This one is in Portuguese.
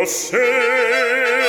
lo